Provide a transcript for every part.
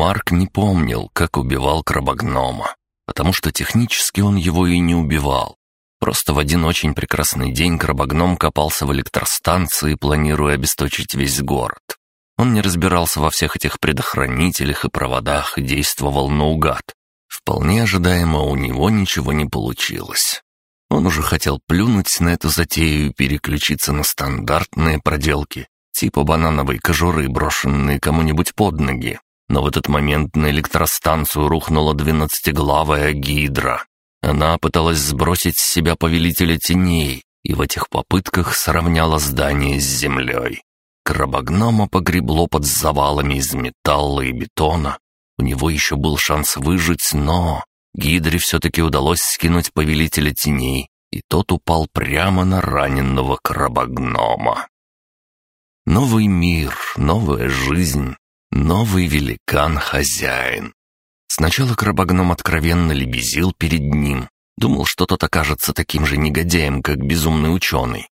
Марк не помнил, как убивал крабогнома, потому что технически он его и не убивал. Просто в один очень прекрасный день крабогном копался в электростанции, планируя обесточить весь город. Он не разбирался во всех этих предохранителях и проводах и действовал наугад. Вполне ожидаемо у него ничего не получилось. Он уже хотел плюнуть на эту затею и переключиться на стандартные проделки, типа банановой кожуры, брошенные кому-нибудь под ноги. Но в этот момент на электростанцию рухнула двенадцатиглавая гидра. Она пыталась сбросить с себя повелителя теней и в этих попытках сравняла здание с землей. Крабогнома погребло под завалами из металла и бетона. У него еще был шанс выжить, но... Гидре все-таки удалось скинуть повелителя теней, и тот упал прямо на раненного крабогнома. Новый мир, новая жизнь, новый великан-хозяин. Сначала крабогном откровенно лебезил перед ним, думал, что тот окажется таким же негодяем, как безумный ученый.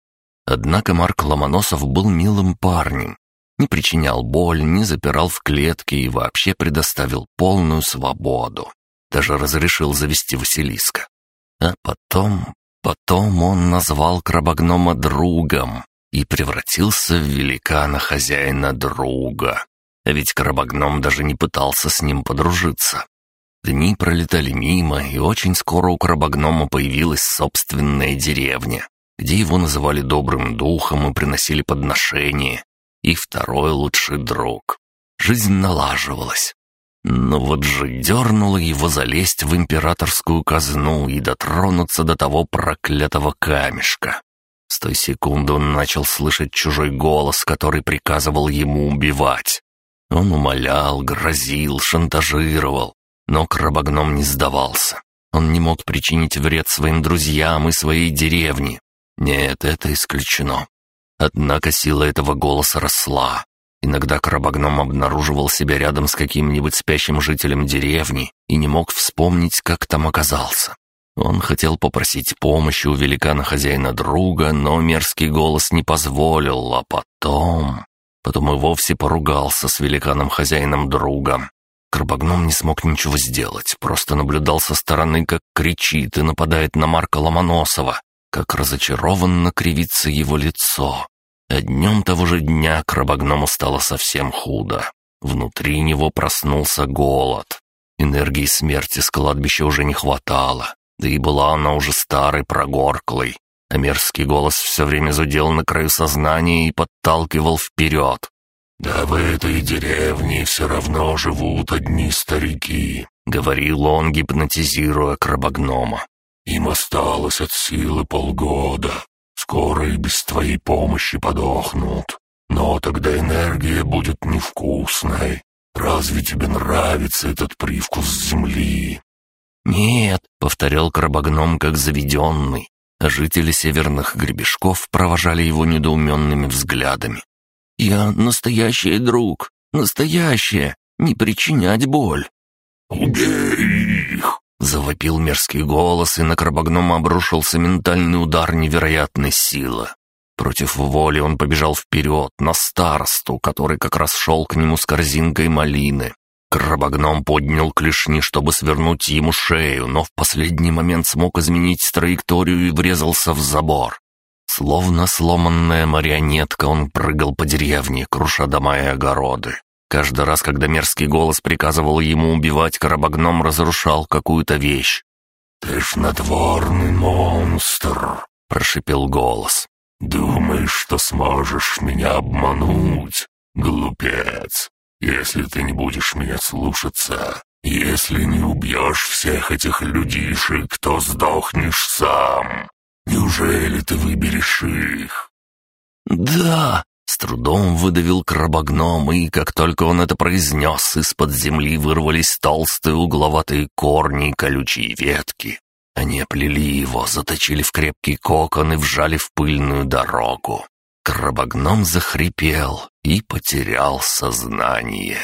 Однако Марк Ломоносов был милым парнем, не причинял боль, не запирал в клетке и вообще предоставил полную свободу. Даже разрешил завести Василиска. А потом, потом он назвал крабогнома другом и превратился в великана-хозяина друга. А ведь крабогном даже не пытался с ним подружиться. Дни пролетали мимо, и очень скоро у крабогнома появилась собственная деревня, где его называли добрым духом и приносили подношения, и второй лучший друг. Жизнь налаживалась. Но вот же дернуло его залезть в императорскую казну и дотронуться до того проклятого камешка. С той секунды он начал слышать чужой голос, который приказывал ему убивать. Он умолял, грозил, шантажировал, но крабогном не сдавался. Он не мог причинить вред своим друзьям и своей деревне. Нет, это исключено. Однако сила этого голоса росла. Иногда крабогном обнаруживал себя рядом с каким-нибудь спящим жителем деревни и не мог вспомнить, как там оказался. Он хотел попросить помощи у великана-хозяина друга, но мерзкий голос не позволил, а потом... Потом и вовсе поругался с великаном-хозяином друга. Крабогном не смог ничего сделать, просто наблюдал со стороны, как кричит и нападает на Марка Ломоносова, как разочарованно кривится его лицо. А днем того же дня крабогному стало совсем худо. Внутри него проснулся голод. Энергии смерти с кладбища уже не хватало, да и была она уже старой прогорклой. А мерзкий голос все время зудел на краю сознания и подталкивал вперед. «Да в этой деревне все равно живут одни старики», — говорил он, гипнотизируя крабогнома. Им осталось от силы полгода. Скоро и без твоей помощи подохнут. Но тогда энергия будет невкусной. Разве тебе нравится этот привкус земли?» «Нет», — повторял крабогном как заведенный, жители северных гребешков провожали его недоуменными взглядами. «Я настоящий друг, настоящая, не причинять боль». «Убей их!» Завопил мерзкий голос, и на крабогнома обрушился ментальный удар невероятной силы. Против воли он побежал вперед, на старосту, который как раз шел к нему с корзинкой малины. Крабогном поднял клешни, чтобы свернуть ему шею, но в последний момент смог изменить траекторию и врезался в забор. Словно сломанная марионетка он прыгал по деревне, круша дома и огороды. Каждый раз, когда мерзкий голос приказывал ему убивать, Карабагном разрушал какую-то вещь. «Ты ж надворный монстр!» — прошипел голос. «Думаешь, что сможешь меня обмануть? Глупец! Если ты не будешь меня слушаться, если не убьешь всех этих людишек, то сдохнешь сам. Неужели ты выберешь их?» «Да!» С трудом выдавил крабогном, и как только он это произнес, из-под земли вырвались толстые угловатые корни и колючие ветки. Они оплели его, заточили в крепкий кокон и вжали в пыльную дорогу. Крабогном захрипел и потерял сознание.